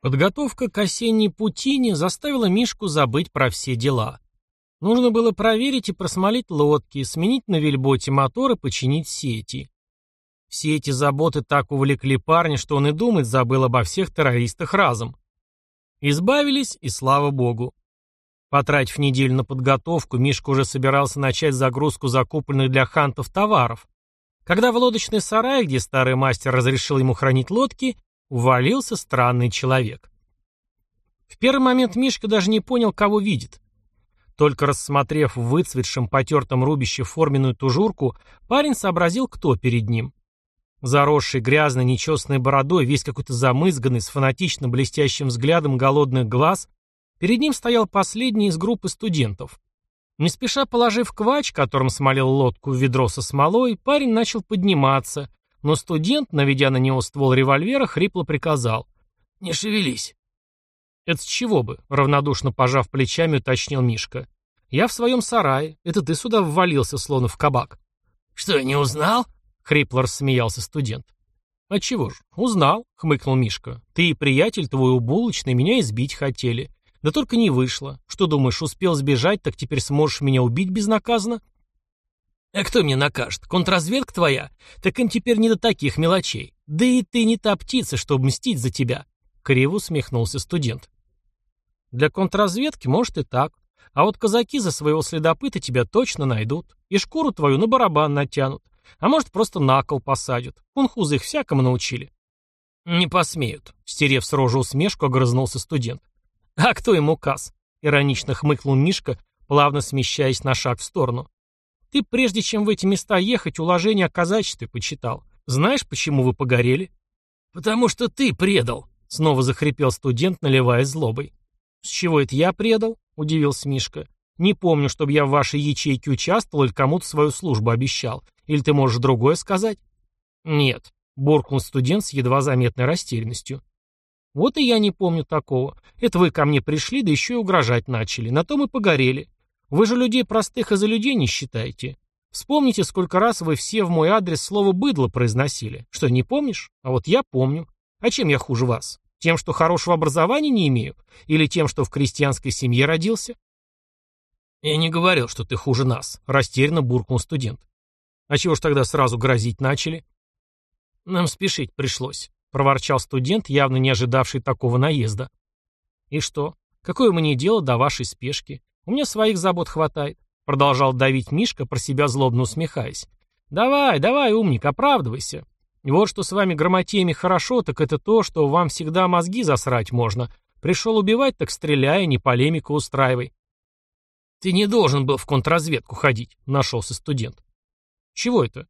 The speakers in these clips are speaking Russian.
Подготовка к осенней путине заставила Мишку забыть про все дела. Нужно было проверить и просмолить лодки, сменить на вельботе мотор и починить сети. Все эти заботы так увлекли парня, что он и думать забыл обо всех террористах разом. Избавились, и слава богу. Потратив неделю на подготовку, Мишка уже собирался начать загрузку закупленных для хантов товаров, когда в лодочный сарай, где старый мастер разрешил ему хранить лодки, увалился странный человек. В первый момент Мишка даже не понял, кого видит. Только рассмотрев в выцветшем потертом рубище форменную тужурку, парень сообразил, кто перед ним. Заросший грязной нечесанной бородой, весь какой-то замызганный, с фанатично блестящим взглядом голодных глаз, перед ним стоял последний из группы студентов. Не спеша положив квач, которым смолил лодку в ведро со смолой, парень начал подниматься, но студент, наведя на него ствол револьвера, хрипло приказал «Не шевелись». «Это с чего бы?» — равнодушно пожав плечами, уточнил Мишка. «Я в своем сарае. Это ты сюда ввалился, словно в кабак». «Что, не узнал?» — хрипло рассмеялся студент. «А чего ж, узнал», — хмыкнул Мишка. «Ты и приятель твой у булочной меня избить хотели. Да только не вышло. Что думаешь, успел сбежать, так теперь сможешь меня убить безнаказанно? А кто мне накажет? Контрразведка твоя? Так им теперь не до таких мелочей. Да и ты не та птица, чтобы мстить за тебя. Криво усмехнулся студент. Для контрразведки, может, и так. А вот казаки за своего следопыта тебя точно найдут. И шкуру твою на барабан натянут. А может, просто на кол посадят. Кунхузы их всякому научили. Не посмеют. Стерев с рожи усмешку, огрызнулся студент. «А кто им указ?» — иронично хмыкнул Мишка, плавно смещаясь на шаг в сторону. «Ты, прежде чем в эти места ехать, уложение о казачестве почитал. Знаешь, почему вы погорели?» «Потому что ты предал», — снова захрипел студент, наливая злобой. «С чего это я предал?» — удивился Мишка. «Не помню, чтобы я в вашей ячейке участвовал или кому-то свою службу обещал. Или ты можешь другое сказать?» «Нет», — буркнул студент с едва заметной растерянностью. Вот и я не помню такого. Это вы ко мне пришли, да еще и угрожать начали. На том и погорели. Вы же людей простых и за людей не считаете. Вспомните, сколько раз вы все в мой адрес слово «быдло» произносили. Что, не помнишь? А вот я помню. А чем я хуже вас? Тем, что хорошего образования не имею? Или тем, что в крестьянской семье родился? Я не говорил, что ты хуже нас, растерянно буркнул студент. А чего ж тогда сразу грозить начали? Нам спешить пришлось проворчал студент, явно не ожидавший такого наезда. «И что? Какое мне дело до вашей спешки? У меня своих забот хватает», — продолжал давить Мишка, про себя злобно усмехаясь. «Давай, давай, умник, оправдывайся. Вот что с вами грамотеями хорошо, так это то, что вам всегда мозги засрать можно. Пришел убивать, так стреляй, не полемику устраивай». «Ты не должен был в контрразведку ходить», — нашелся студент. «Чего это?»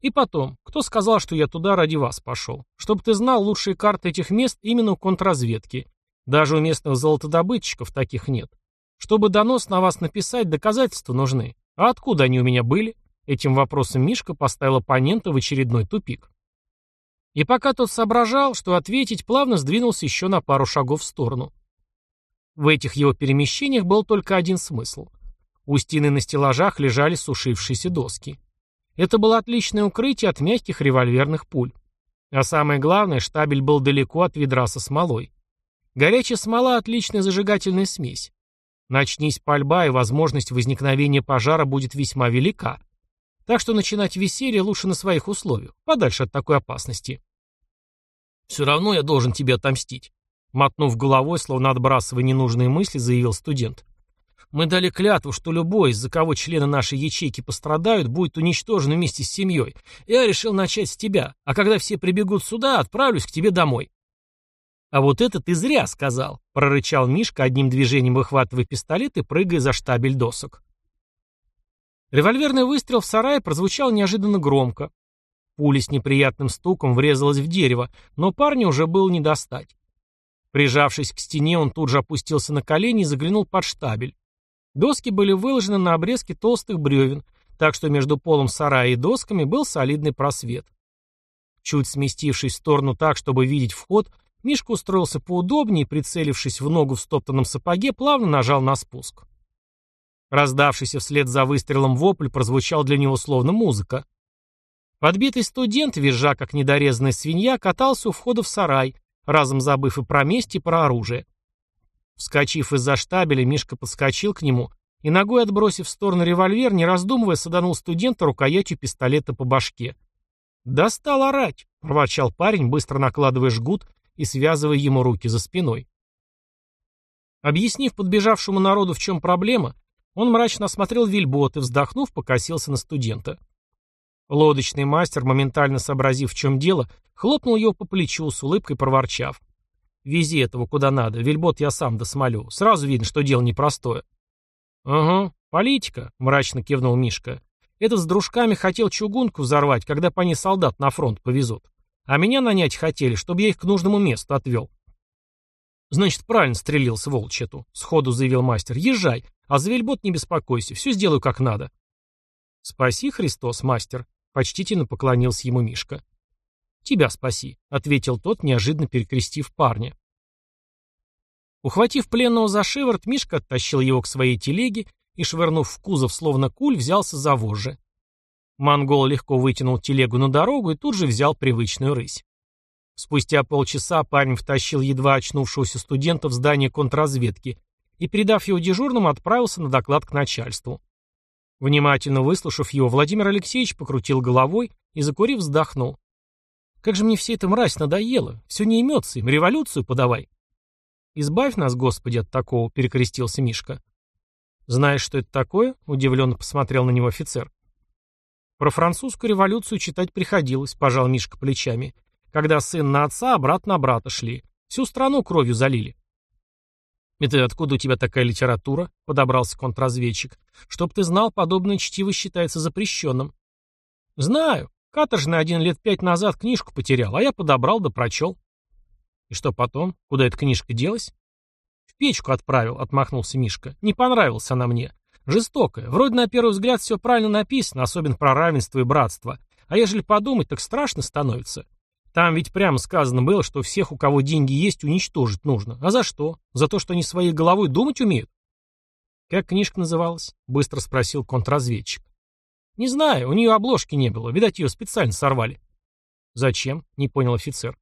И потом, кто сказал, что я туда ради вас пошел? Чтобы ты знал, лучшие карты этих мест именно у контрразведки. Даже у местных золотодобытчиков таких нет. Чтобы донос на вас написать, доказательства нужны. А откуда они у меня были? Этим вопросом Мишка поставил оппонента в очередной тупик. И пока тот соображал, что ответить, плавно сдвинулся еще на пару шагов в сторону. В этих его перемещениях был только один смысл. У стены на стеллажах лежали сушившиеся доски. Это было отличное укрытие от мягких револьверных пуль. А самое главное, штабель был далеко от ведра со смолой. Горячая смола – отличная зажигательная смесь. Начнись пальба, и возможность возникновения пожара будет весьма велика. Так что начинать веселье лучше на своих условиях, подальше от такой опасности. «Все равно я должен тебе отомстить», — мотнув головой, словно отбрасывая ненужные мысли, заявил студент. Мы дали клятву, что любой, из-за кого члены нашей ячейки пострадают, будет уничтожен вместе с семьей. Я решил начать с тебя, а когда все прибегут сюда, отправлюсь к тебе домой». «А вот это ты зря сказал», — прорычал Мишка, одним движением выхватывая пистолет и прыгая за штабель досок. Револьверный выстрел в сарае прозвучал неожиданно громко. Пуля с неприятным стуком врезалась в дерево, но парня уже было не достать. Прижавшись к стене, он тут же опустился на колени и заглянул под штабель. Доски были выложены на обрезке толстых бревен, так что между полом сарая и досками был солидный просвет. Чуть сместившись в сторону так, чтобы видеть вход, Мишка устроился поудобнее прицелившись в ногу в стоптанном сапоге, плавно нажал на спуск. Раздавшийся вслед за выстрелом вопль прозвучал для него словно музыка. Подбитый студент, визжа как недорезанная свинья, катался у входа в сарай, разом забыв и про месть, и про оружие. Вскочив из-за штабеля, Мишка подскочил к нему и, ногой отбросив в сторону револьвер, не раздумывая, саданул студента рукоятью пистолета по башке. «Достал орать!» — проворчал парень, быстро накладывая жгут и связывая ему руки за спиной. Объяснив подбежавшему народу, в чем проблема, он мрачно осмотрел вельбот и, вздохнув, покосился на студента. Лодочный мастер, моментально сообразив, в чем дело, хлопнул его по плечу, с улыбкой проворчав. «Вези этого куда надо, вельбот я сам досмолю. Сразу видно, что дело непростое». «Угу, политика», — мрачно кивнул Мишка. «Этот с дружками хотел чугунку взорвать, когда по ней солдат на фронт повезут. А меня нанять хотели, чтобы я их к нужному месту отвел». «Значит, правильно стрелил, сволочь эту», — сходу заявил мастер. «Езжай, а за вельбот не беспокойся, все сделаю как надо». «Спаси, Христос, мастер», — почтительно поклонился ему Мишка. «Тебя спаси», — ответил тот, неожиданно перекрестив парня. Ухватив пленного за шиворот, Мишка оттащил его к своей телеге и, швырнув в кузов словно куль, взялся за вожжи. Монгол легко вытянул телегу на дорогу и тут же взял привычную рысь. Спустя полчаса парень втащил едва очнувшегося студента в здание контрразведки и, передав его дежурному, отправился на доклад к начальству. Внимательно выслушав его, Владимир Алексеевич покрутил головой и, закурив, вздохнул. «Как же мне все это мразь надоело! Все не имется им, революцию подавай!» «Избавь нас, Господи, от такого», — перекрестился Мишка. «Знаешь, что это такое?» — удивленно посмотрел на него офицер. «Про французскую революцию читать приходилось», — пожал Мишка плечами. «Когда сын на отца, а брат на брата шли. Всю страну кровью залили». «Это откуда у тебя такая литература?» — подобрался контрразведчик. «Чтоб ты знал, подобное чтиво считается запрещенным». «Знаю. Каторжный один лет пять назад книжку потерял, а я подобрал да прочел». «И что потом? Куда эта книжка делась?» «В печку отправил», — отмахнулся Мишка. «Не понравилась она мне. Жестокая. Вроде на первый взгляд все правильно написано, особенно про равенство и братство. А ежели подумать, так страшно становится. Там ведь прямо сказано было, что всех, у кого деньги есть, уничтожить нужно. А за что? За то, что они своей головой думать умеют? Как книжка называлась? Быстро спросил контрразведчик. Не знаю, у нее обложки не было. Видать, ее специально сорвали. Зачем? Не понял офицер.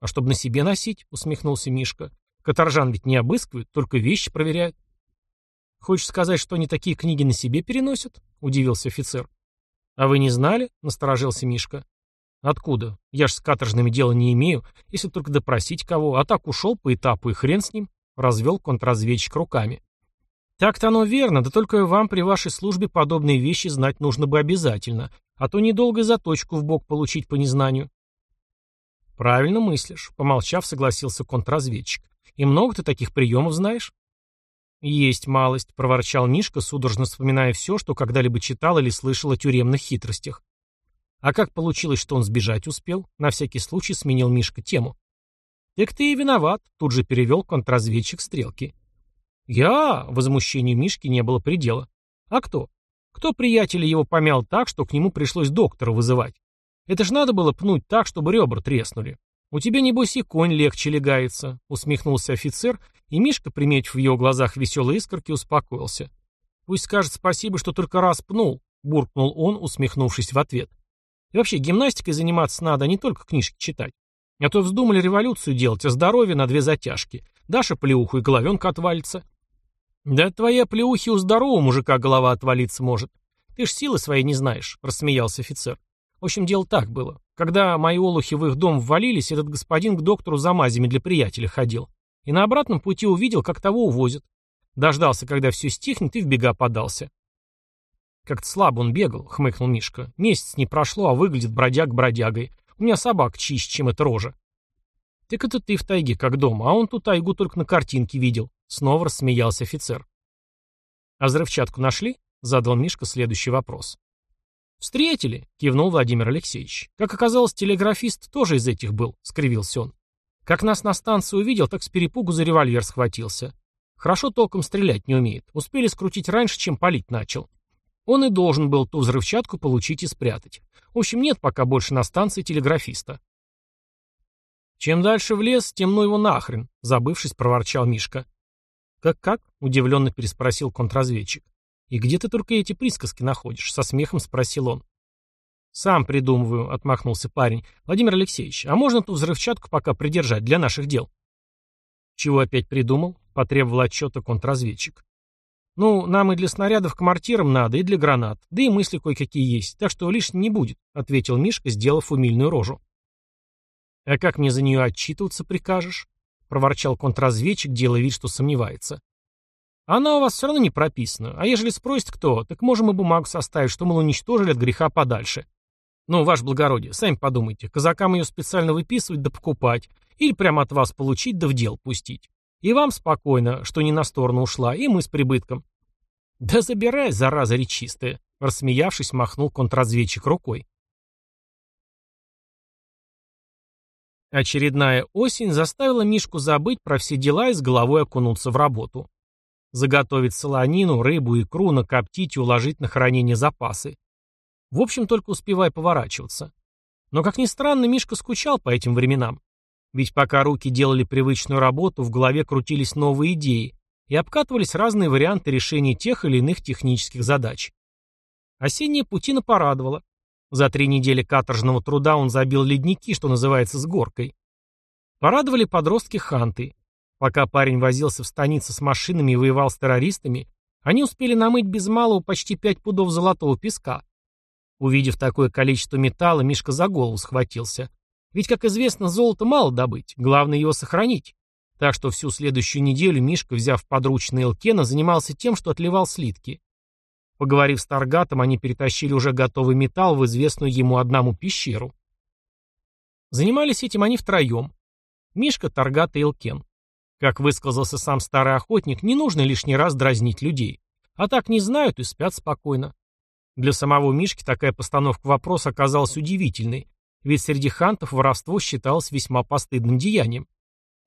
А чтобы на себе носить, усмехнулся Мишка. Каторжан ведь не обыскивают, только вещи проверяют. Хочешь сказать, что они такие книги на себе переносят? Удивился офицер. А вы не знали? Насторожился Мишка. Откуда? Я ж с каторжными дела не имею, если только допросить кого. А так ушел по этапу и хрен с ним. Развел контрразведчик руками. Так-то оно верно, да только вам при вашей службе подобные вещи знать нужно бы обязательно, а то недолго заточку в бок получить по незнанию. «Правильно мыслишь», — помолчав, согласился контрразведчик. «И много ты таких приемов знаешь?» «Есть малость», — проворчал Мишка, судорожно вспоминая все, что когда-либо читал или слышал о тюремных хитростях. А как получилось, что он сбежать успел? На всякий случай сменил Мишка тему. «Так ты и виноват», — тут же перевел контрразведчик стрелки. «Я?» — возмущению Мишки не было предела. «А кто? Кто приятеля его помял так, что к нему пришлось доктора вызывать? Это ж надо было пнуть так, чтобы ребра треснули. У тебя, небось, и конь легче легается, усмехнулся офицер, и Мишка, приметив в его глазах веселые искорки, успокоился. Пусть скажет спасибо, что только раз пнул, буркнул он, усмехнувшись в ответ. И вообще, гимнастикой заниматься надо, а не только книжки читать. А то вздумали революцию делать, а здоровье на две затяжки. Даша плеуху и головенка отвалится. Да твоя плеухи у здорового мужика голова отвалиться может. Ты ж силы своей не знаешь, рассмеялся офицер. В общем, дело так было. Когда мои олухи в их дом ввалились, этот господин к доктору за мазями для приятеля ходил. И на обратном пути увидел, как того увозят. Дождался, когда все стихнет, и в бега подался. Как-то слабо он бегал, хмыкнул Мишка. Месяц не прошло, а выглядит бродяг бродягой. У меня собак чище, чем эта рожа. Так это ты в тайге, как дома, а он ту тайгу только на картинке видел. Снова рассмеялся офицер. А взрывчатку нашли? Задал Мишка следующий вопрос. «Встретили», — кивнул Владимир Алексеевич. «Как оказалось, телеграфист тоже из этих был», — скривился он. «Как нас на станции увидел, так с перепугу за револьвер схватился. Хорошо толком стрелять не умеет. Успели скрутить раньше, чем палить начал. Он и должен был ту взрывчатку получить и спрятать. В общем, нет пока больше на станции телеграфиста». «Чем дальше в лес, тем ну его нахрен», — забывшись, проворчал Мишка. «Как-как?» — удивленно переспросил контрразведчик. «И где ты только эти присказки находишь?» — со смехом спросил он. «Сам придумываю», — отмахнулся парень. «Владимир Алексеевич, а можно ту взрывчатку пока придержать для наших дел?» «Чего опять придумал?» — потребовал отчета контрразведчик. «Ну, нам и для снарядов к мортирам надо, и для гранат, да и мысли кое-какие есть, так что лишним не будет», — ответил Мишка, сделав умильную рожу. «А как мне за нее отчитываться прикажешь?» — проворчал контрразведчик, делая вид, что сомневается. «Она у вас все равно не прописана, а ежели спросит кто, так можем и бумагу составить, что, мол, уничтожили от греха подальше. Ну, ваше благородие, сами подумайте, казакам ее специально выписывать да покупать, или прямо от вас получить да в дел пустить. И вам спокойно, что не на сторону ушла, и мы с прибытком. Да забирай, зараза речистая, рассмеявшись, махнул контрразведчик рукой. Очередная осень заставила Мишку забыть про все дела и с головой окунуться в работу. Заготовить солонину, рыбу, икру, накоптить и уложить на хранение запасы. В общем, только успевай поворачиваться. Но, как ни странно, Мишка скучал по этим временам. Ведь пока руки делали привычную работу, в голове крутились новые идеи и обкатывались разные варианты решения тех или иных технических задач. Осенняя путина порадовала. За три недели каторжного труда он забил ледники, что называется, с горкой. Порадовали подростки Ханты. Пока парень возился в станице с машинами и воевал с террористами, они успели намыть без малого почти пять пудов золотого песка. Увидев такое количество металла, Мишка за голову схватился. Ведь, как известно, золото мало добыть, главное его сохранить. Так что всю следующую неделю Мишка, взяв подручный Элкена, занимался тем, что отливал слитки. Поговорив с Таргатом, они перетащили уже готовый металл в известную ему одному пещеру. Занимались этим они втроем. Мишка, Таргат и Элкен. Как высказался сам старый охотник, не нужно лишний раз дразнить людей. А так не знают и спят спокойно. Для самого Мишки такая постановка вопроса оказалась удивительной, ведь среди хантов воровство считалось весьма постыдным деянием.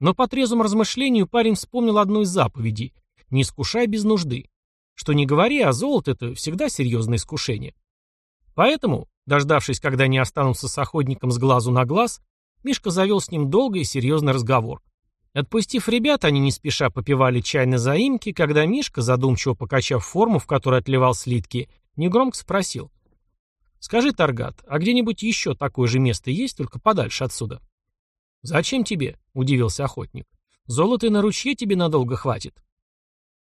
Но по трезвому размышлению парень вспомнил одну из заповедей «Не искушай без нужды». Что не говори, а золото – это всегда серьезное искушение. Поэтому, дождавшись, когда они останутся с охотником с глазу на глаз, Мишка завел с ним долгий и серьезный разговор. Отпустив ребят, они не спеша попивали чай на заимке, когда Мишка, задумчиво покачав форму, в которой отливал слитки, негромко спросил. «Скажи, Таргат, а где-нибудь еще такое же место есть, только подальше отсюда?» «Зачем тебе?» — удивился охотник. «Золота на ручье тебе надолго хватит».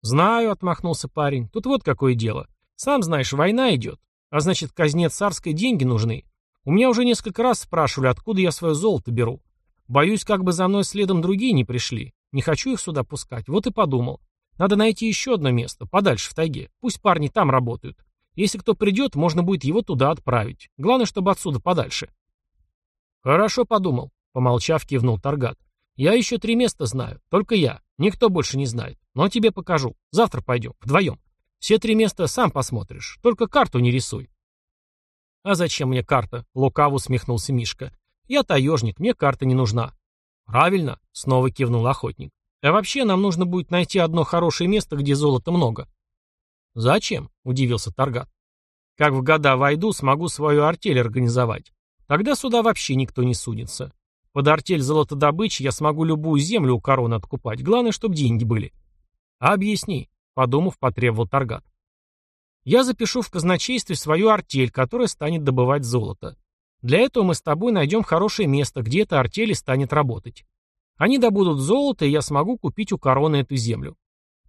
«Знаю», — отмахнулся парень. «Тут вот какое дело. Сам знаешь, война идет. А значит, казне царской деньги нужны. У меня уже несколько раз спрашивали, откуда я свое золото беру. Боюсь, как бы за мной следом другие не пришли. Не хочу их сюда пускать. Вот и подумал. Надо найти еще одно место, подальше в тайге. Пусть парни там работают. Если кто придет, можно будет его туда отправить. Главное, чтобы отсюда подальше. Хорошо подумал, помолчав, кивнул Таргат. Я еще три места знаю, только я. Никто больше не знает. Но тебе покажу. Завтра пойдем, вдвоем. Все три места сам посмотришь. Только карту не рисуй. А зачем мне карта? Лукаво усмехнулся Мишка. Я таежник, мне карта не нужна. Правильно, снова кивнул охотник. А вообще нам нужно будет найти одно хорошее место, где золота много. «Зачем?» – удивился Таргат. «Как в года войду, смогу свою артель организовать. Тогда сюда вообще никто не сунется. Под артель золотодобычи я смогу любую землю у короны откупать. Главное, чтобы деньги были». «Объясни», – подумав, потребовал Таргат. «Я запишу в казначействе свою артель, которая станет добывать золото. Для этого мы с тобой найдем хорошее место, где эта артель станет работать. Они добудут золото, и я смогу купить у короны эту землю.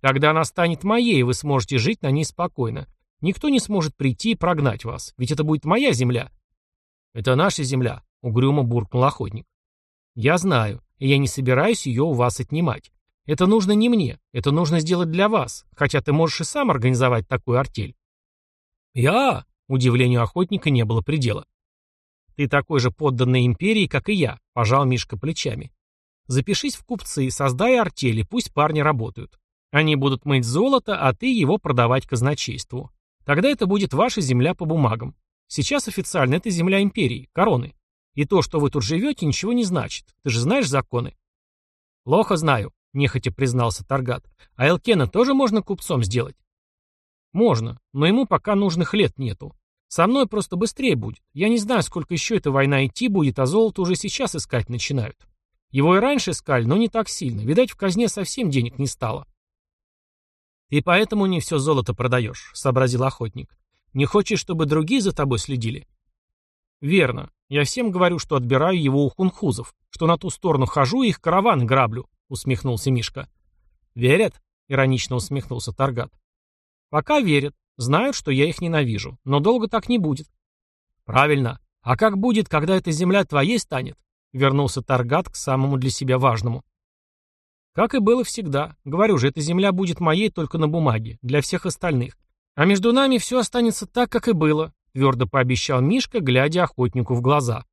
Тогда она станет моей, вы сможете жить на ней спокойно. Никто не сможет прийти и прогнать вас, ведь это будет моя земля. Это наша земля, угрюмо буркнул охотник. Я знаю, и я не собираюсь ее у вас отнимать. Это нужно не мне, это нужно сделать для вас, хотя ты можешь и сам организовать такую артель. Я? Удивлению охотника не было предела. Ты такой же подданный империи, как и я, пожал Мишка плечами. Запишись в купцы, создай артели, пусть парни работают. Они будут мыть золото, а ты его продавать казначейству. Тогда это будет ваша земля по бумагам. Сейчас официально это земля империи, короны. И то, что вы тут живете, ничего не значит. Ты же знаешь законы? Плохо знаю, нехотя признался Таргат. А Элкена тоже можно купцом сделать? Можно, но ему пока нужных лет нету. Со мной просто быстрее будет. Я не знаю, сколько еще эта война идти будет, а золото уже сейчас искать начинают. Его и раньше искали, но не так сильно. Видать, в казне совсем денег не стало. «Ты поэтому не все золото продаешь», — сообразил охотник. «Не хочешь, чтобы другие за тобой следили?» Верно. Я всем говорю, что отбираю его у хунхузов, что на ту сторону хожу и их караваны граблю, усмехнулся Мишка. Верят? Иронично усмехнулся Таргат. Пока верят. Знают, что я их ненавижу. Но долго так не будет. Правильно. А как будет, когда эта земля твоей станет? Вернулся Таргат к самому для себя важному. Как и было всегда. Говорю же, эта земля будет моей только на бумаге, для всех остальных. А между нами все останется так, как и было, твердо пообещал Мишка, глядя охотнику в глаза.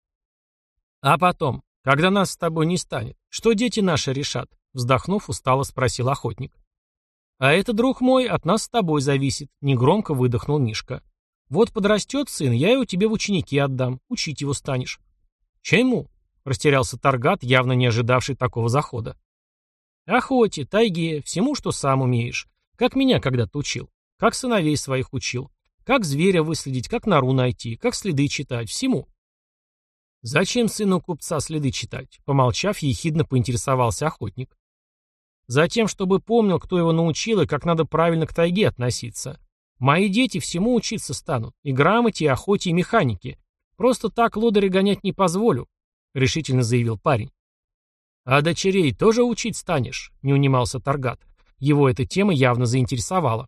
А потом, когда нас с тобой не станет, что дети наши решат? Вздохнув, устало спросил охотник. А это, друг мой, от нас с тобой зависит, негромко выдохнул Мишка. Вот подрастет сын, я его тебе в ученики отдам, учить его станешь. Чему? Растерялся Таргат, явно не ожидавший такого захода. Охоте, тайге, всему, что сам умеешь. Как меня когда-то учил. Как сыновей своих учил. Как зверя выследить, как нору найти, как следы читать, всему. Зачем сыну купца следы читать? Помолчав, ехидно поинтересовался охотник. Затем, чтобы помнил, кто его научил и как надо правильно к тайге относиться. Мои дети всему учиться станут. И грамоте, и охоте, и механике. Просто так лодыря гонять не позволю, — решительно заявил парень. «А дочерей тоже учить станешь?» — не унимался Таргат. Его эта тема явно заинтересовала.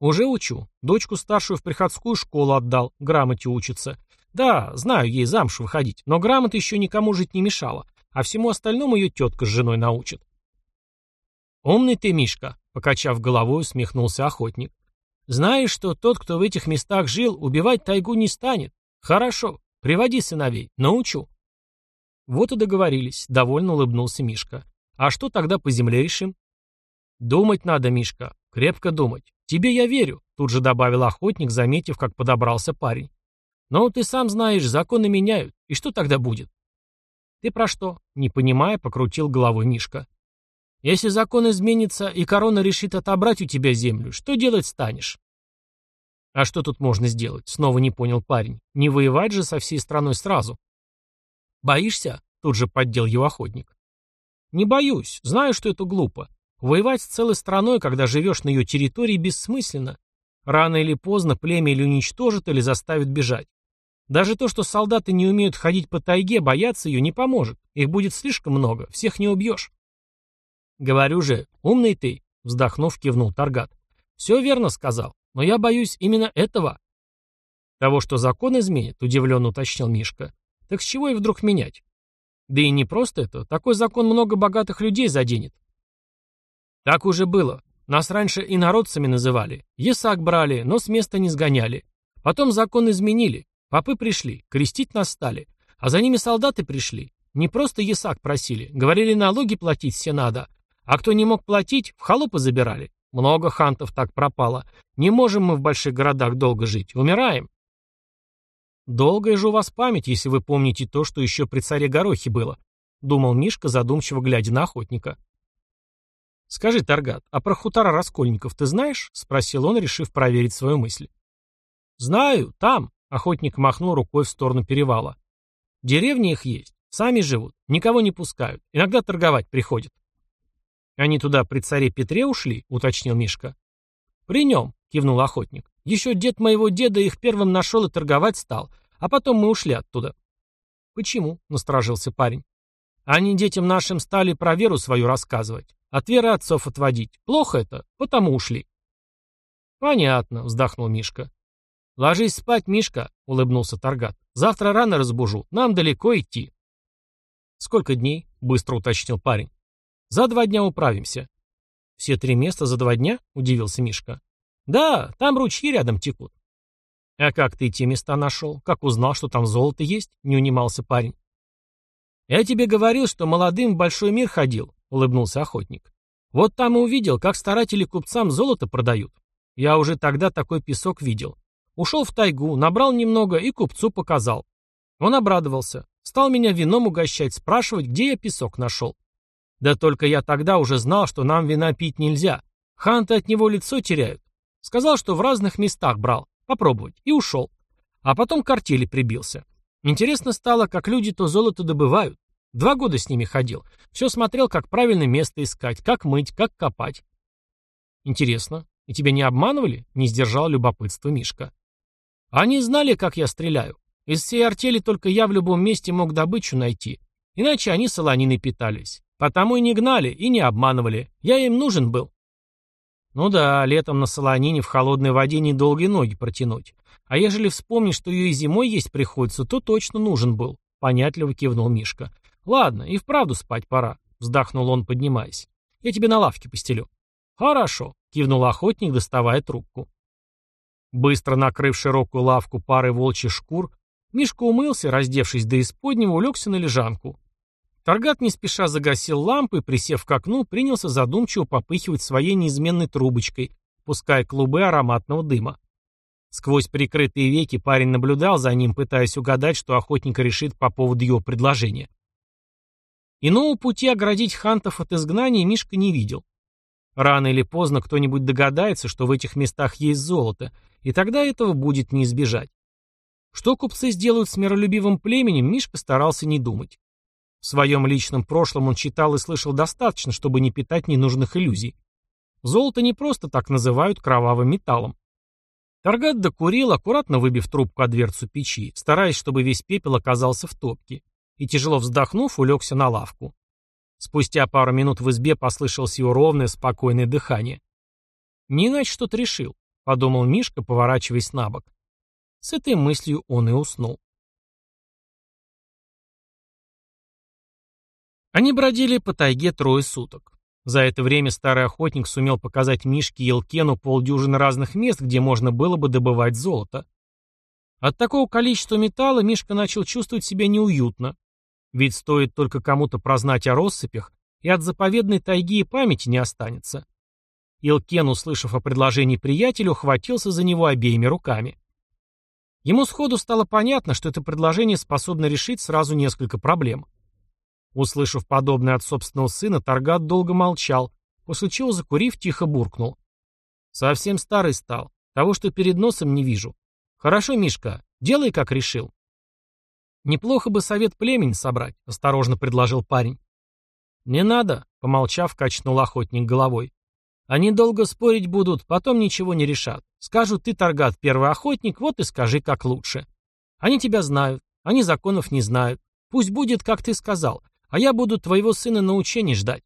«Уже учу. Дочку старшую в приходскую школу отдал, грамоте учится. Да, знаю, ей замуж выходить, но грамота еще никому жить не мешала, а всему остальному ее тетка с женой научит». «Умный ты, Мишка», — покачав головой, усмехнулся охотник. «Знаешь, что тот, кто в этих местах жил, убивать тайгу не станет. Хорошо, приводи сыновей, научу». Вот и договорились, довольно улыбнулся Мишка. А что тогда по земле решим? Думать надо, Мишка, крепко думать. Тебе я верю, тут же добавил охотник, заметив, как подобрался парень. Но ты сам знаешь, законы меняют. И что тогда будет? Ты про что? Не понимая, покрутил головой Мишка. Если закон изменится и корона решит отобрать у тебя землю, что делать станешь? А что тут можно сделать? Снова не понял парень. Не воевать же со всей страной сразу. «Боишься?» — тут же поддел его охотник. «Не боюсь. Знаю, что это глупо. Воевать с целой страной, когда живешь на ее территории, бессмысленно. Рано или поздно племя или уничтожит, или заставит бежать. Даже то, что солдаты не умеют ходить по тайге, бояться ее не поможет. Их будет слишком много, всех не убьешь. Говорю же, умный ты, вздохнув, кивнул Таргат. Все верно сказал, но я боюсь именно этого. Того, что закон изменит, удивленно уточнил Мишка. Так с чего и вдруг менять? Да и не просто это. Такой закон много богатых людей заденет. Так уже было. Нас раньше и народцами называли. Есак брали, но с места не сгоняли. Потом закон изменили. Попы пришли, крестить нас стали. А за ними солдаты пришли. Не просто Есак просили. Говорили, налоги платить все надо. А кто не мог платить, в холопы забирали. Много хантов так пропало. Не можем мы в больших городах долго жить. Умираем. «Долгая же у вас память, если вы помните то, что еще при царе Горохе было», — думал Мишка, задумчиво глядя на охотника. «Скажи, Таргат, а про хутора Раскольников ты знаешь?» — спросил он, решив проверить свою мысль. «Знаю, там», — охотник махнул рукой в сторону перевала. «Деревни их есть, сами живут, никого не пускают, иногда торговать приходят». «Они туда при царе Петре ушли?» — уточнил Мишка. «При нем», — кивнул охотник. Еще дед моего деда их первым нашел и торговать стал, а потом мы ушли оттуда. Почему? Насторожился парень. Они детям нашим стали про веру свою рассказывать, от веры отцов отводить. Плохо это, потому ушли. Понятно, вздохнул Мишка. Ложись спать, Мишка, улыбнулся Таргат. Завтра рано разбужу, нам далеко идти. Сколько дней? Быстро уточнил парень. За два дня управимся. Все три места за два дня? Удивился Мишка. «Да, там ручьи рядом текут». «А как ты те места нашел? Как узнал, что там золото есть?» — не унимался парень. «Я тебе говорил, что молодым в большой мир ходил», — улыбнулся охотник. «Вот там и увидел, как старатели купцам золото продают. Я уже тогда такой песок видел. Ушел в тайгу, набрал немного и купцу показал. Он обрадовался. Стал меня вином угощать, спрашивать, где я песок нашел. Да только я тогда уже знал, что нам вина пить нельзя. Ханты от него лицо теряют. Сказал, что в разных местах брал. Попробовать. И ушел. А потом к артели прибился. Интересно стало, как люди то золото добывают. Два года с ними ходил. Все смотрел, как правильно место искать, как мыть, как копать. Интересно. И тебя не обманывали? Не сдержал любопытство Мишка. Они знали, как я стреляю. Из всей артели только я в любом месте мог добычу найти. Иначе они солониной питались. Потому и не гнали, и не обманывали. Я им нужен был. Ну да, летом на солонине в холодной воде недолгие ноги протянуть. А ежели вспомнить, что ее и зимой есть приходится, то точно нужен был. Понятливо кивнул Мишка. Ладно, и вправду спать пора. Вздохнул он, поднимаясь. Я тебе на лавке постелю. Хорошо, кивнул охотник, доставая трубку. Быстро накрыв широкую лавку парой волчьих шкур, Мишка умылся, раздевшись до исподнего, улегся на лежанку. Таргат не спеша загасил лампы присев к окну, принялся задумчиво попыхивать своей неизменной трубочкой, пуская клубы ароматного дыма. Сквозь прикрытые веки парень наблюдал за ним, пытаясь угадать, что охотник решит по поводу его предложения. Иного пути оградить хантов от изгнания Мишка не видел. Рано или поздно кто-нибудь догадается, что в этих местах есть золото, и тогда этого будет не избежать. Что купцы сделают с миролюбивым племенем, Мишка старался не думать. В своем личном прошлом он читал и слышал достаточно, чтобы не питать ненужных иллюзий. Золото не просто так называют кровавым металлом. Таргат докурил, аккуратно выбив трубку о дверцу печи, стараясь, чтобы весь пепел оказался в топке, и, тяжело вздохнув, улегся на лавку. Спустя пару минут в избе послышалось его ровное, спокойное дыхание. «Не иначе что-то решил», — подумал Мишка, поворачиваясь на бок. С этой мыслью он и уснул. Они бродили по тайге трое суток. За это время старый охотник сумел показать Мишке и Елкену полдюжины разных мест, где можно было бы добывать золото. От такого количества металла Мишка начал чувствовать себя неуютно. Ведь стоит только кому-то прознать о россыпях, и от заповедной тайги и памяти не останется. Илкен, услышав о предложении приятеля, ухватился за него обеими руками. Ему сходу стало понятно, что это предложение способно решить сразу несколько проблем. Услышав подобное от собственного сына, Таргат долго молчал, после чего, закурив, тихо буркнул. «Совсем старый стал. Того, что перед носом, не вижу. Хорошо, Мишка, делай, как решил». «Неплохо бы совет племени собрать», — осторожно предложил парень. «Не надо», — помолчав, качнул охотник головой. «Они долго спорить будут, потом ничего не решат. Скажут, ты, Таргат, первый охотник, вот и скажи, как лучше. Они тебя знают, они законов не знают. Пусть будет, как ты сказал. А я буду твоего сына на учении ждать.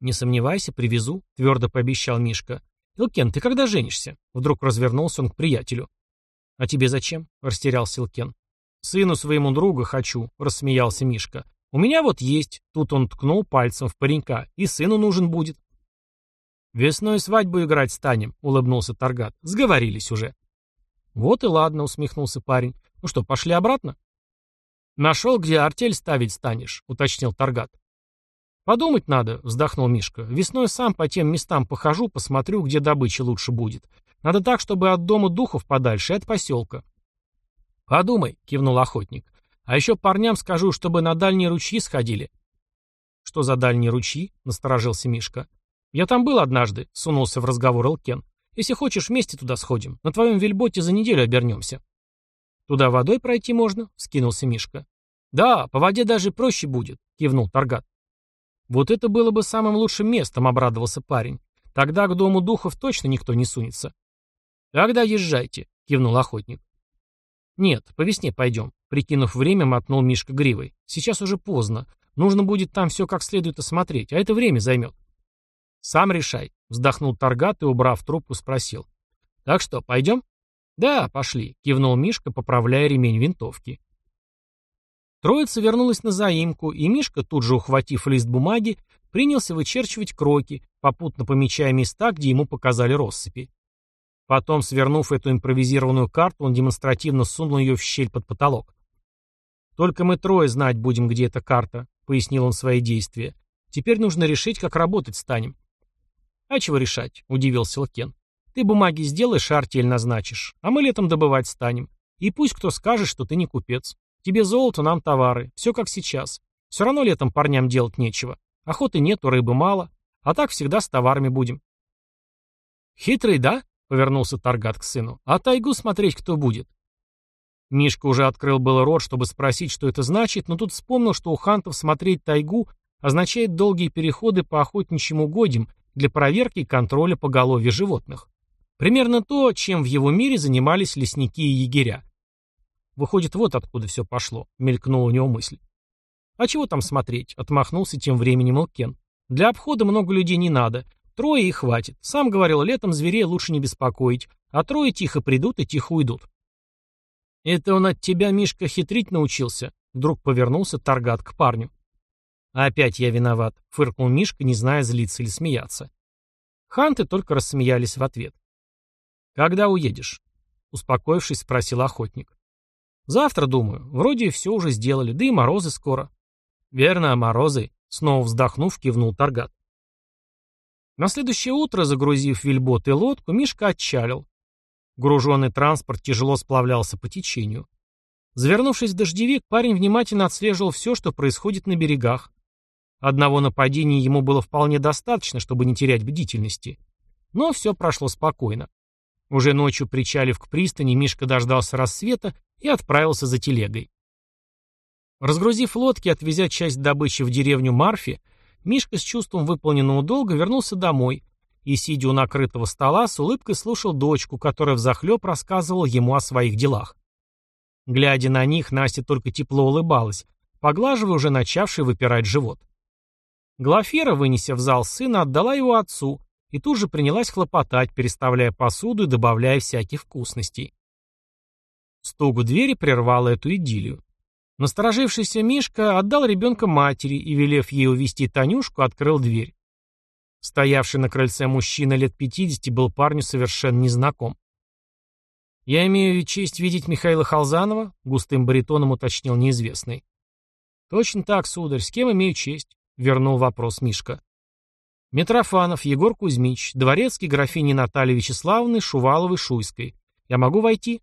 Не сомневайся, привезу, твердо пообещал Мишка. Илкен, ты когда женишься? Вдруг развернулся он к приятелю. А тебе зачем? Растерялся Илкен. Сыну своему друга хочу, рассмеялся Мишка. У меня вот есть, тут он ткнул пальцем в паренька, и сыну нужен будет. Весной свадьбу играть станем, улыбнулся Таргат. Сговорились уже. Вот и ладно, усмехнулся парень. Ну что, пошли обратно? «Нашел, где артель ставить станешь», — уточнил Таргат. «Подумать надо», — вздохнул Мишка. «Весной сам по тем местам похожу, посмотрю, где добыча лучше будет. Надо так, чтобы от дома духов подальше от поселка». «Подумай», — кивнул охотник. «А еще парням скажу, чтобы на дальние ручьи сходили». «Что за дальние ручьи?» — насторожился Мишка. «Я там был однажды», — сунулся в разговор Элкен. «Если хочешь, вместе туда сходим. На твоем вельботе за неделю обернемся». «Туда водой пройти можно?» — скинулся Мишка. «Да, по воде даже проще будет», — кивнул Таргат. «Вот это было бы самым лучшим местом», — обрадовался парень. «Тогда к дому духов точно никто не сунется». «Тогда езжайте», — кивнул охотник. «Нет, по весне пойдем», — прикинув время, мотнул Мишка гривой. «Сейчас уже поздно. Нужно будет там все как следует осмотреть, а это время займет». «Сам решай», — вздохнул Таргат и, убрав трубку, спросил. «Так что, пойдем?» «Да, пошли», — кивнул Мишка, поправляя ремень винтовки. Троица вернулась на заимку, и Мишка, тут же ухватив лист бумаги, принялся вычерчивать кроки, попутно помечая места, где ему показали россыпи. Потом, свернув эту импровизированную карту, он демонстративно сунул ее в щель под потолок. «Только мы трое знать будем, где эта карта», — пояснил он свои действия. «Теперь нужно решить, как работать станем». «А чего решать?» — удивился Лкен. Ты бумаги сделаешь и артель назначишь, а мы летом добывать станем. И пусть кто скажет, что ты не купец. Тебе золото, нам товары. Все как сейчас. Все равно летом парням делать нечего. Охоты нету, рыбы мало. А так всегда с товарами будем. Хитрый, да? Повернулся Таргат к сыну. А тайгу смотреть кто будет? Мишка уже открыл был рот, чтобы спросить, что это значит, но тут вспомнил, что у хантов смотреть тайгу означает долгие переходы по охотничьим угодьям для проверки и контроля поголовья животных. Примерно то, чем в его мире занимались лесники и егеря. Выходит, вот откуда все пошло, мелькнула у него мысль. А чего там смотреть? Отмахнулся тем временем Илкен. Для обхода много людей не надо. Трое и хватит. Сам говорил, летом зверей лучше не беспокоить, а трое тихо придут и тихо уйдут. Это он от тебя, Мишка, хитрить научился. Вдруг повернулся Таргат к парню. «Опять я виноват», — фыркнул Мишка, не зная, злиться или смеяться. Ханты только рассмеялись в ответ. «Когда уедешь?» — успокоившись, спросил охотник. «Завтра, думаю. Вроде все уже сделали, да и морозы скоро». «Верно, морозы», — снова вздохнув, кивнул Таргат. На следующее утро, загрузив вельбот и лодку, Мишка отчалил. Груженный транспорт тяжело сплавлялся по течению. Завернувшись в дождевик, парень внимательно отслеживал все, что происходит на берегах. Одного нападения ему было вполне достаточно, чтобы не терять бдительности. Но все прошло спокойно. Уже ночью, причалив к пристани, Мишка дождался рассвета и отправился за телегой. Разгрузив лодки и отвезя часть добычи в деревню Марфи, Мишка с чувством выполненного долга вернулся домой и, сидя у накрытого стола, с улыбкой слушал дочку, которая взахлеб рассказывала ему о своих делах. Глядя на них, Настя только тепло улыбалась, поглаживая уже начавший выпирать живот. Глафира, вынеся в зал сына, отдала его отцу и тут же принялась хлопотать, переставляя посуду и добавляя всяких вкусностей. Стук в двери прервал эту идиллию. Насторожившийся Мишка отдал ребенка матери и, велев ей увести Танюшку, открыл дверь. Стоявший на крыльце мужчина лет пятидесяти был парню совершенно незнаком. «Я имею честь видеть Михаила Халзанова», — густым баритоном уточнил неизвестный. «Точно так, сударь, с кем имею честь?» вернул вопрос Мишка. Митрофанов Егор Кузьмич, дворецкий графини Натальи Вячеславовны Шуваловой-Шуйской. Я могу войти?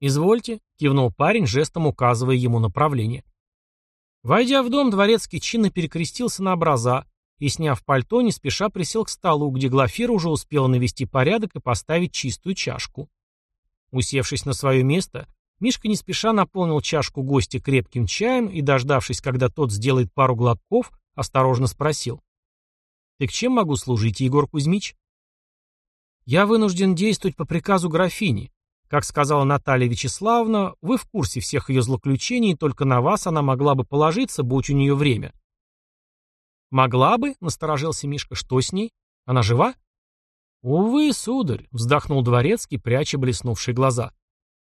Извольте, кивнул парень, жестом указывая ему направление. Войдя в дом, дворецкий чинно перекрестился на образа и, сняв пальто, не спеша присел к столу, где Глафира уже успела навести порядок и поставить чистую чашку. Усевшись на свое место, Мишка не спеша наполнил чашку гостя крепким чаем и, дождавшись, когда тот сделает пару глотков, Осторожно спросил. «Ты к чем могу служить, Егор Кузьмич?» «Я вынужден действовать по приказу графини. Как сказала Наталья Вячеславовна, вы в курсе всех ее злоключений, и только на вас она могла бы положиться, будь у нее время». «Могла бы?» — насторожился Мишка. «Что с ней? Она жива?» «Увы, сударь», — вздохнул дворецкий, пряча блеснувшие глаза.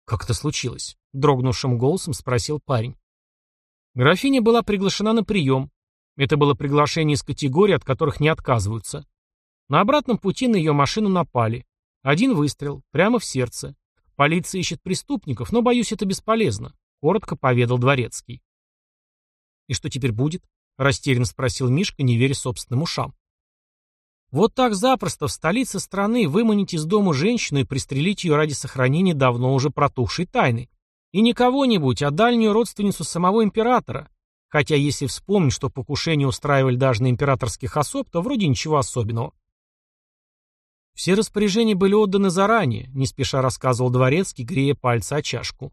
«Как это случилось?» — дрогнувшим голосом спросил парень. Графиня была приглашена на прием, это было приглашение из категории, от которых не отказываются. На обратном пути на ее машину напали. Один выстрел, прямо в сердце. Полиция ищет преступников, но, боюсь, это бесполезно, коротко поведал Дворецкий. И что теперь будет? Растерянно спросил Мишка, не веря собственным ушам. Вот так запросто в столице страны выманить из дома женщину и пристрелить ее ради сохранения давно уже протухшей тайны. И не кого-нибудь, а дальнюю родственницу самого императора. Хотя если вспомнить, что покушение устраивали даже на императорских особ, то вроде ничего особенного. Все распоряжения были отданы заранее, не спеша рассказывал Дворецкий, грея пальцы о чашку.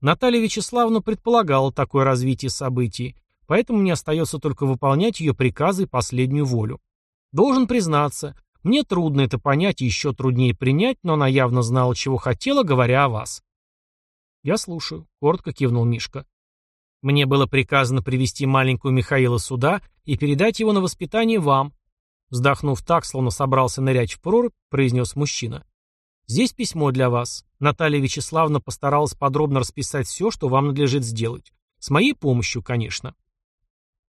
Наталья Вячеславовна предполагала такое развитие событий, поэтому мне остается только выполнять ее приказы и последнюю волю. Должен признаться, мне трудно это понять и еще труднее принять, но она явно знала, чего хотела, говоря о вас. «Я слушаю», — коротко кивнул Мишка. Мне было приказано привести маленькую Михаила сюда и передать его на воспитание вам. Вздохнув так, словно собрался нырять в прорубь, произнес мужчина. Здесь письмо для вас. Наталья Вячеславовна постаралась подробно расписать все, что вам надлежит сделать. С моей помощью, конечно.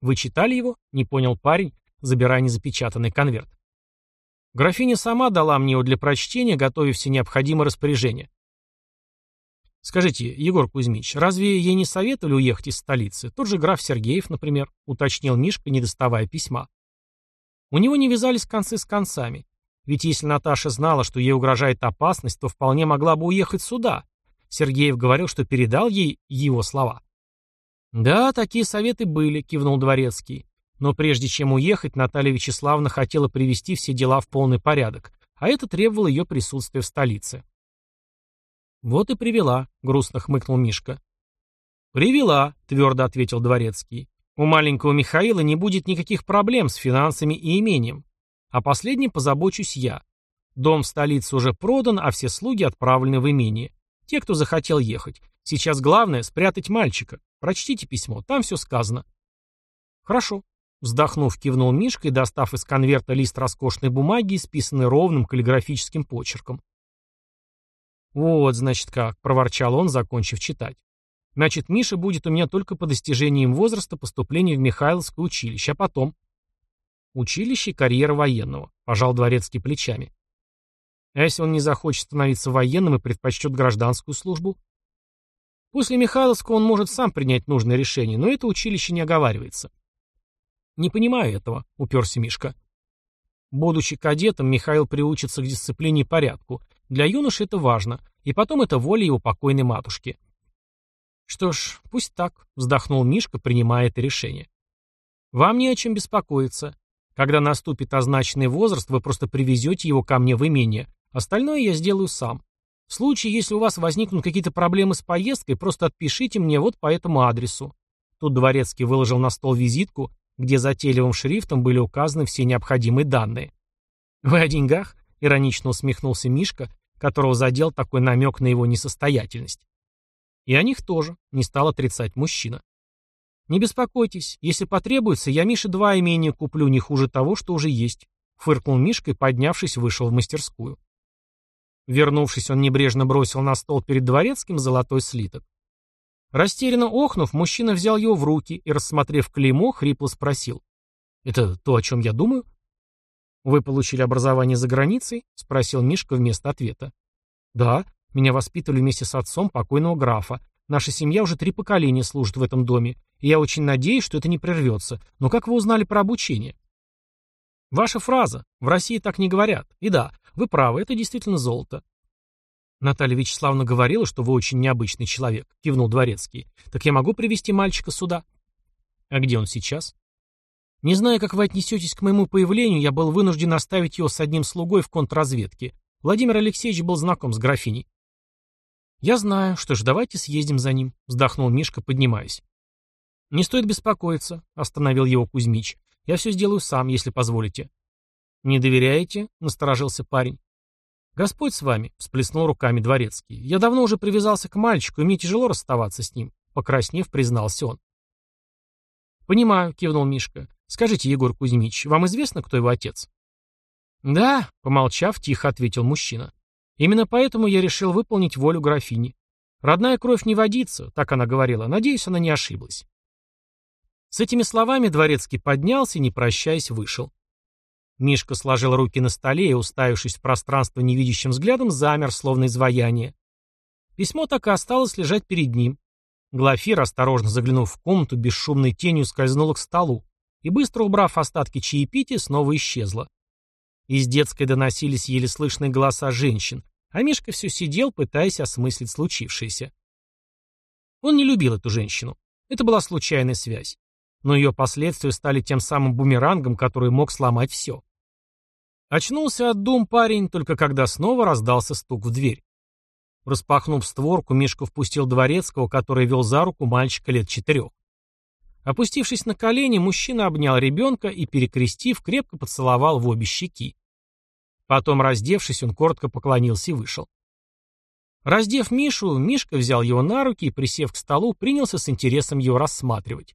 Вы читали его? Не понял парень, забирая незапечатанный конверт. Графиня сама дала мне его для прочтения, готовив все необходимые распоряжения. «Скажите, Егор Кузьмич, разве ей не советовали уехать из столицы? Тот же граф Сергеев, например», — уточнил Мишка, не доставая письма. У него не вязались концы с концами. Ведь если Наташа знала, что ей угрожает опасность, то вполне могла бы уехать сюда. Сергеев говорил, что передал ей его слова. «Да, такие советы были», — кивнул Дворецкий. Но прежде чем уехать, Наталья Вячеславовна хотела привести все дела в полный порядок, а это требовало ее присутствия в столице. «Вот и привела», — грустно хмыкнул Мишка. «Привела», — твердо ответил Дворецкий. «У маленького Михаила не будет никаких проблем с финансами и имением. О последнем позабочусь я. Дом в столице уже продан, а все слуги отправлены в имение. Те, кто захотел ехать. Сейчас главное — спрятать мальчика. Прочтите письмо, там все сказано». «Хорошо», — вздохнув, кивнул Мишка и, достав из конверта лист роскошной бумаги, исписанный ровным каллиграфическим почерком. «Вот, значит, как», — проворчал он, закончив читать. «Значит, Миша будет у меня только по достижениям возраста поступления в Михайловское училище, а потом...» «Училище и карьера военного», — пожал дворецкий плечами. «А если он не захочет становиться военным и предпочтет гражданскую службу?» «После Михайловского он может сам принять нужное решение, но это училище не оговаривается». «Не понимаю этого», — уперся Мишка. Будучи кадетом, Михаил приучится к дисциплине и порядку, для юноши это важно, и потом это воля его покойной матушки. Что ж, пусть так, вздохнул Мишка, принимая это решение. Вам не о чем беспокоиться. Когда наступит означенный возраст, вы просто привезете его ко мне в имение. Остальное я сделаю сам. В случае, если у вас возникнут какие-то проблемы с поездкой, просто отпишите мне вот по этому адресу. Тут Дворецкий выложил на стол визитку, где затейливым шрифтом были указаны все необходимые данные. «Вы о деньгах?» — иронично усмехнулся Мишка, которого задел такой намек на его несостоятельность. И о них тоже, не стал отрицать мужчина. «Не беспокойтесь, если потребуется, я Мише два имения куплю не хуже того, что уже есть», фыркнул Мишка и, поднявшись, вышел в мастерскую. Вернувшись, он небрежно бросил на стол перед дворецким золотой слиток. Растерянно охнув, мужчина взял его в руки и, рассмотрев клеймо, хрипло спросил. «Это то, о чем я думаю?» «Вы получили образование за границей?» — спросил Мишка вместо ответа. «Да, меня воспитывали вместе с отцом покойного графа. Наша семья уже три поколения служит в этом доме, и я очень надеюсь, что это не прервется. Но как вы узнали про обучение?» «Ваша фраза. В России так не говорят. И да, вы правы, это действительно золото». «Наталья Вячеславовна говорила, что вы очень необычный человек», — кивнул Дворецкий. «Так я могу привести мальчика сюда?» «А где он сейчас?» Не зная, как вы отнесетесь к моему появлению, я был вынужден оставить его с одним слугой в контрразведке. Владимир Алексеевич был знаком с графиней. «Я знаю. Что ж, давайте съездим за ним», — вздохнул Мишка, поднимаясь. «Не стоит беспокоиться», — остановил его Кузьмич. «Я все сделаю сам, если позволите». «Не доверяете?» — насторожился парень. «Господь с вами», — всплеснул руками дворецкий. «Я давно уже привязался к мальчику, и мне тяжело расставаться с ним», — покраснев, признался он. «Понимаю», — кивнул Мишка. Скажите, Егор Кузьмич, вам известно, кто его отец? Да, помолчав, тихо ответил мужчина. Именно поэтому я решил выполнить волю графини. Родная кровь не водится, так она говорила. Надеюсь, она не ошиблась. С этими словами дворецкий поднялся и, не прощаясь, вышел. Мишка сложил руки на столе и, уставившись в пространство невидящим взглядом, замер, словно изваяние. Письмо так и осталось лежать перед ним. Глафир, осторожно заглянув в комнату, бесшумной тенью скользнула к столу, и, быстро убрав остатки чаепития, снова исчезла. Из детской доносились еле слышные голоса женщин, а Мишка все сидел, пытаясь осмыслить случившееся. Он не любил эту женщину. Это была случайная связь. Но ее последствия стали тем самым бумерангом, который мог сломать все. Очнулся от дум парень, только когда снова раздался стук в дверь. Распахнув створку, Мишка впустил дворецкого, который вел за руку мальчика лет четырех. Опустившись на колени, мужчина обнял ребенка и, перекрестив, крепко поцеловал в обе щеки. Потом, раздевшись, он коротко поклонился и вышел. Раздев Мишу, Мишка взял его на руки и, присев к столу, принялся с интересом его рассматривать.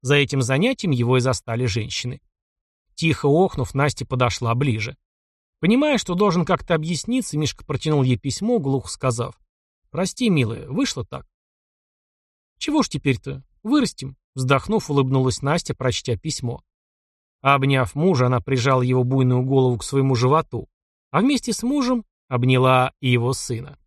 За этим занятием его и застали женщины. Тихо охнув, Настя подошла ближе. Понимая, что должен как-то объясниться, Мишка протянул ей письмо, глухо сказав. «Прости, милая, вышло так». «Чего ж теперь-то? Вырастим. Вздохнув, улыбнулась Настя, прочтя письмо. Обняв мужа, она прижала его буйную голову к своему животу, а вместе с мужем обняла и его сына.